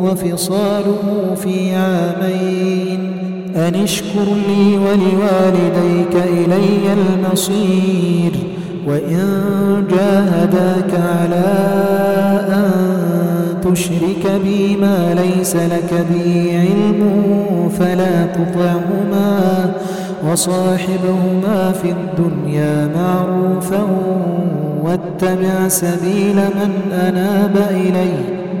وفصاله في عامين. أن اشكر لي ولوالديك إلي المصير وإن جاهداك على أن تشرك بي ما ليس لك به علم فلا تطعهما وصاحبهما في الدنيا معروفا واتبع سبيل من أناب إليّ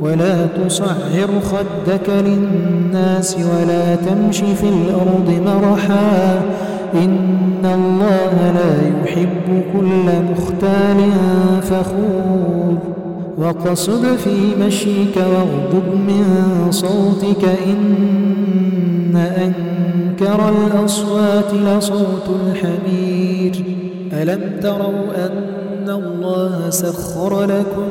ولا تصعر خدك للناس ولا تمش في الأرض مرحا. إن الله لا يحب كل مختال فخور. وقصد في مشيك واغضب من صوتك. إن أنكر الأصوات لصوت الحمير ألم تروا أن الله سخر لكم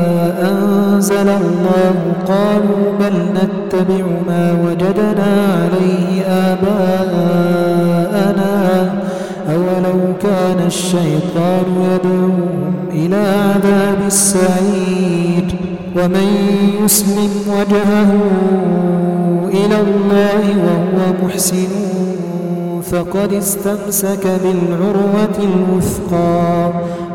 أنزل الله قالوا بل نتبع ما وجدنا عليه آباءنا. أولو كان الشيطان يدعوهم إلى عذاب السعير. ومن يسلم وجهه إلى الله وهو محسن فقد استمسك بالعروة الوثقى.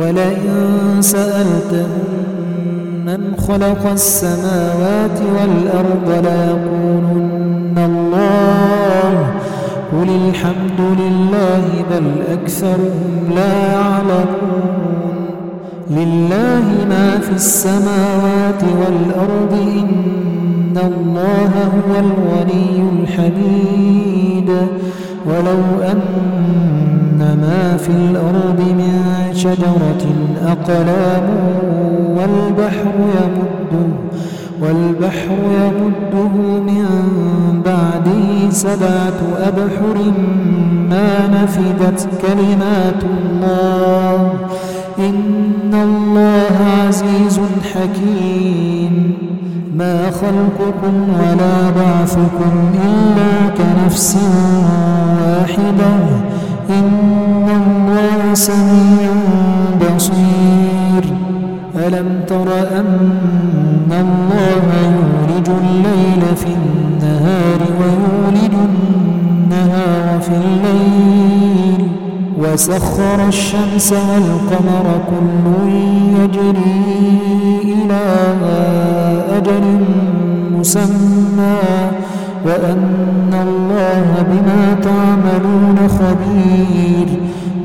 ولئن سألتهم من خلق السماوات والأرض ليقولن الله قل الحمد لله بل أكثرهم لا يعلمون لله ما في السماوات والأرض إن الله هو الغني الحميد ولو أن ما في الأرض شجرة أقلام والبحر يمده والبحر يمده من بعده سبعة أبحر ما نفدت كلمات الله. إن الله عزيز حكيم. ما خلقكم ولا بعثكم إلا كنفس واحدة. إن سميع بصير. ألم تر أن الله يولج الليل في النهار ويولج النهار في الليل وسخر الشمس والقمر كل يجري إلى أجل مسمى. وأن الله بما تعملون خبير.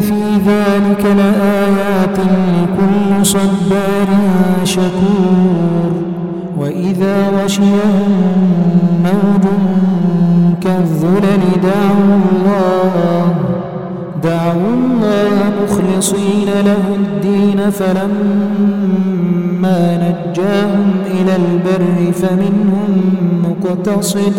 في ذلك لآيات لكل صبار شكور وإذا غشيهم موج كالظلل دعوا الله دعوا الله مخلصين له الدين فلما نجاهم إلى البر فمنهم مقتصد